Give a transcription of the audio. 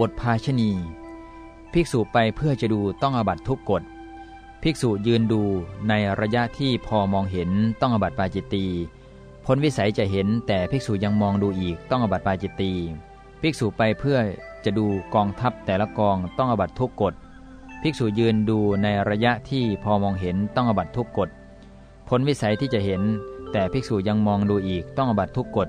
บทภาชณี ภิกษุไปเพื่อจะดูต้องอบัตทุกกฎ ภิกษุยืนดูในระยะที่พอมองเห็นต้องอบัตปาจิตตีพ้นวิสัยจะเห็นแต่ภิกษุยังมองดูอีกต้องอบัตปาจิตตีภิกษุไปเพื่อจะดูกองทัพแต่ละกองต้องอบัตทุกกฎ ภิกษุยืนดูในระยะที่พอมองเห็นต้องอบัตทุกกฎ พ้นวิสัยที่จะเห็น แต่ภิกษุยังมองดูอีกต้องอบัตทุกกฎ